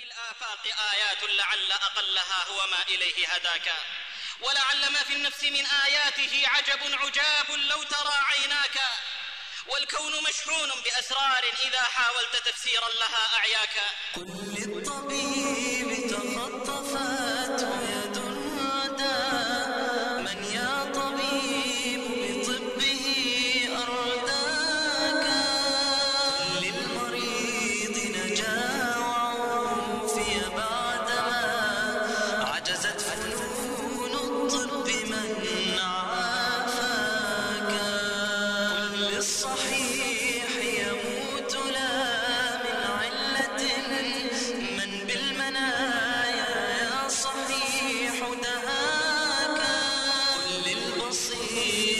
ففي الآفاق آيات لعل أقلها هو ما إليه هداك. ولعل ما في النفس من آياته عجب عجاب لو ترى عيناك. والكون مشحون بأسرار إذا حاولت تفسيرا لها أعياك. قل للطبيب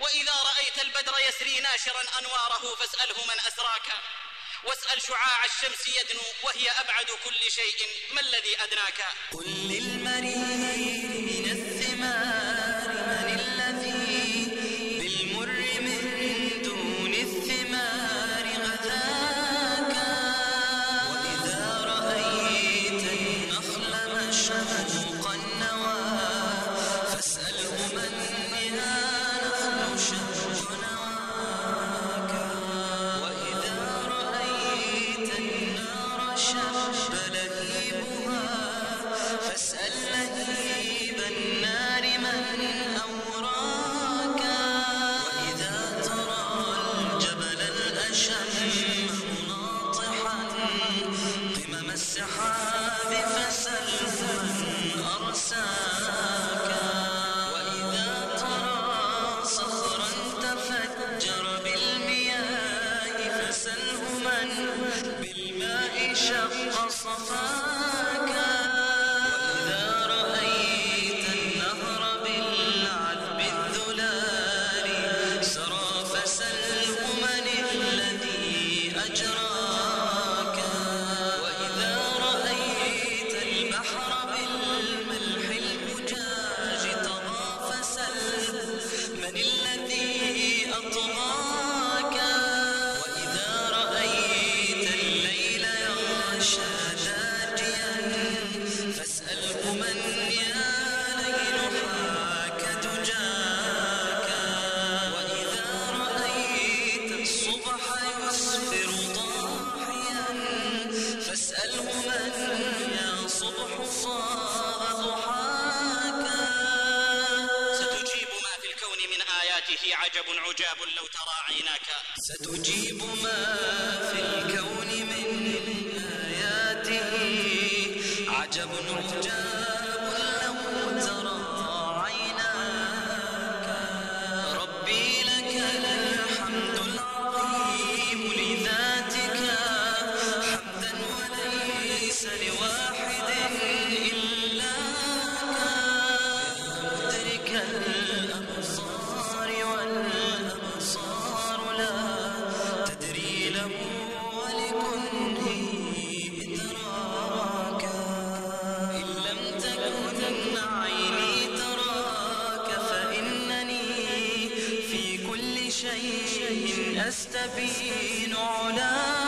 وإذا رأيت البدر يسري ناشرا أنواره فاسأله من أسراك. واسأل شعاع الشمس يدنو وهي أبعد كل شيء ما الذي أدناك؟ قل للمريض السحاب فسل أرساك. وإذا ترى صخرا تفجر بالمياه فسله من بالماء شق صفاك. عجب عجاب لو ترى عيناك. ستجيب ما في الكون من آياته عجب عجاب يستبين علاك